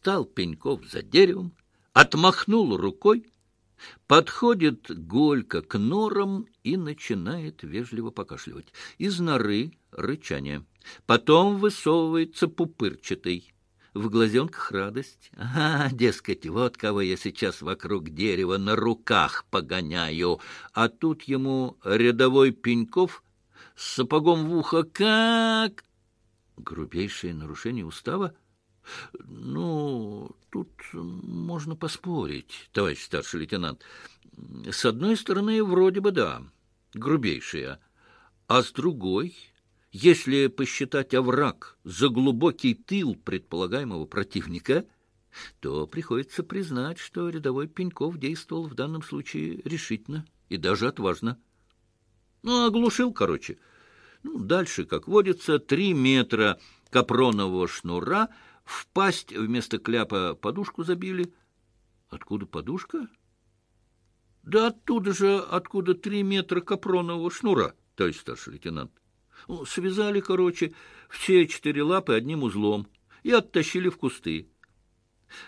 Встал Пеньков за деревом, отмахнул рукой, подходит Голька к норам и начинает вежливо покашливать. Из норы рычание. Потом высовывается пупырчатый. В глазенках радость. А, дескать, вот кого я сейчас вокруг дерева на руках погоняю. А тут ему рядовой Пеньков с сапогом в ухо. Как? Грубейшее нарушение устава? Ну, тут можно поспорить, товарищ старший лейтенант. С одной стороны, вроде бы да, грубейшее, а с другой, если посчитать овраг за глубокий тыл предполагаемого противника, то приходится признать, что рядовой Пеньков действовал в данном случае решительно и даже отважно. Ну, оглушил, короче. Ну, дальше, как водится, три метра капронового шнура — в пасть вместо кляпа подушку забили. Откуда подушка? Да оттуда же, откуда три метра капронового шнура, товарищ старший лейтенант. Ну, связали, короче, все четыре лапы одним узлом и оттащили в кусты.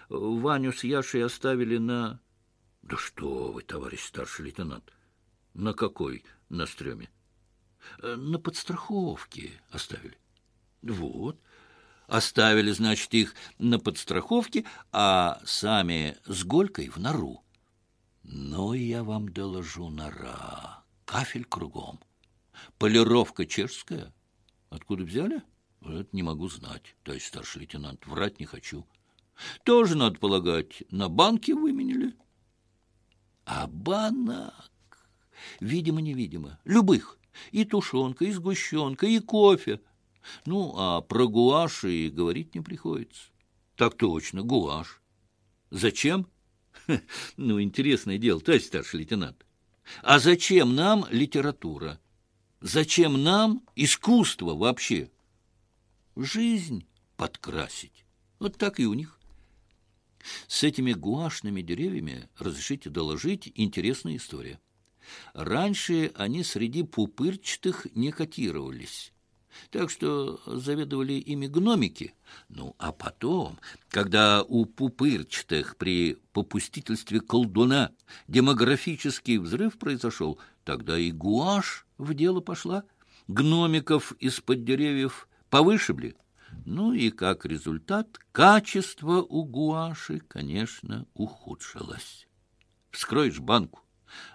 Ваню с Яшей оставили на... Да что вы, товарищ старший лейтенант, на какой на стреме? На подстраховке оставили. Вот. Оставили, значит, их на подстраховке, а сами с Голькой в нору. Но я вам доложу нора. Кафель кругом. Полировка чешская. Откуда взяли? Это не могу знать, товарищ старший лейтенант. Врать не хочу. Тоже, надо полагать, на банке выменили. А банок, видимо-невидимо, любых. И тушенка, и сгущенка, и кофе — ну, а про гуашь и говорить не приходится. Так точно, гуашь. Зачем? Ну, интересное дело, товарищ старший лейтенант. А зачем нам литература? Зачем нам искусство вообще? Жизнь подкрасить. Вот так и у них. С этими гуашными деревьями, разрешите доложить, интересная история. Раньше они среди пупырчатых не котировались. Так что заведовали ими гномики. Ну, а потом, когда у пупырчатых при попустительстве колдуна демографический взрыв произошел, тогда и гуашь в дело пошла. Гномиков из-под деревьев повышибли. Ну и как результат, качество у гуаши, конечно, ухудшилось. Вскроешь банку,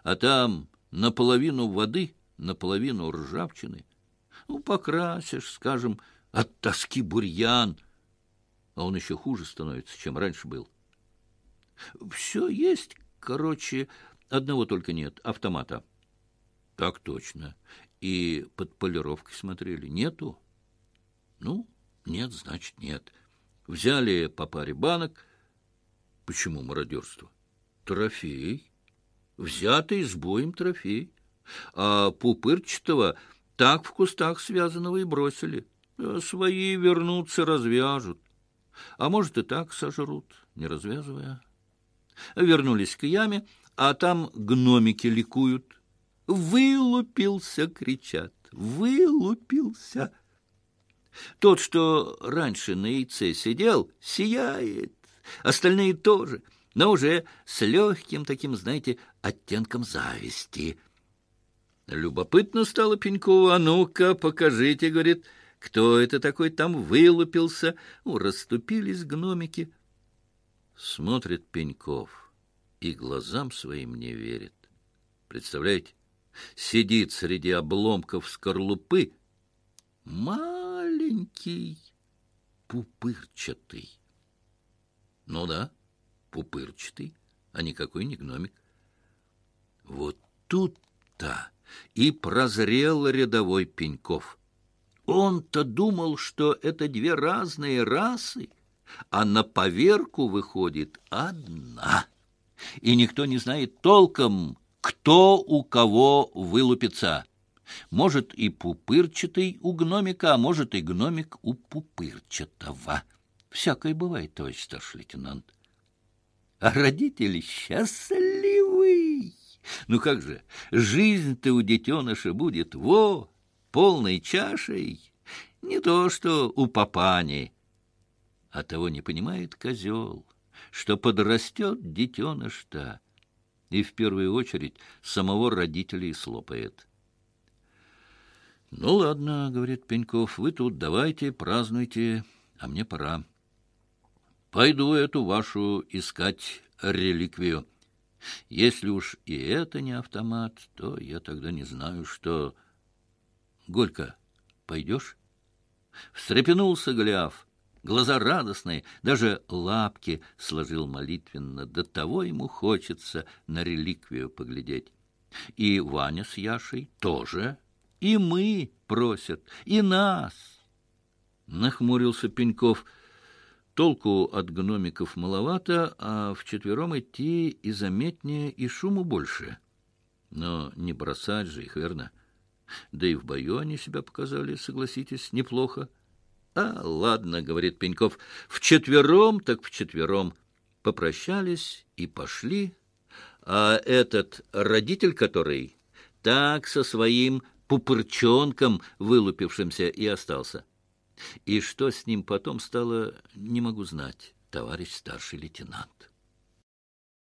а там наполовину воды, наполовину ржавчины — ну, покрасишь, скажем, от тоски бурьян, а он еще хуже становится, чем раньше был. Все есть, короче, одного только нет — автомата. Так точно. И под полировкой смотрели. Нету? Ну, нет, значит, нет. Взяли по паре банок. Почему мародерство? Трофей. Взятый с боем трофей. А пупырчатого так в кустах связанного и бросили. Свои вернутся, развяжут. А может, и так сожрут, не развязывая. Вернулись к яме, а там гномики ликуют. «Вылупился!» — кричат. «Вылупился!» Тот, что раньше на яйце сидел, сияет. Остальные тоже, но уже с легким таким, знаете, оттенком зависти — Любопытно стало Пенькову. «А ну-ка, покажите, — говорит, — кто это такой там вылупился?» ну, Расступились гномики. Смотрит Пеньков и глазам своим не верит. Представляете? Сидит среди обломков скорлупы маленький, пупырчатый. Ну да, пупырчатый, а никакой не гномик. Вот тут-то и прозрел рядовой Пеньков. Он-то думал, что это две разные расы, а на поверку выходит одна. И никто не знает толком, кто у кого вылупится. Может, и пупырчатый у гномика, а может, и гномик у пупырчатого. Всякое бывает, товарищ старший лейтенант. А родители счастливы. Ну как же, жизнь-то у детеныша будет, во, полной чашей, не то что у папани. А того не понимает козел, что подрастет детеныш-то, и в первую очередь самого родителей слопает. — Ну, ладно, — говорит Пеньков, — вы тут давайте, празднуйте, а мне пора. Пойду эту вашу искать реликвию. Если уж и это не автомат, то я тогда не знаю, что... Голька, пойдешь? Встрепенулся Голиаф. Глаза радостные, даже лапки сложил молитвенно. До того ему хочется на реликвию поглядеть. И Ваня с Яшей тоже. И мы просят, и нас. Нахмурился Пеньков. Толку от гномиков маловато, а вчетвером идти и заметнее, и шуму больше. Но не бросать же их, верно? Да и в бою они себя показали, согласитесь, неплохо. А, ладно, говорит Пеньков, вчетвером так вчетвером. Попрощались и пошли. А этот родитель, который так со своим пупырчонком, вылупившимся, и остался. И что с ним потом стало, не могу знать, товарищ старший лейтенант.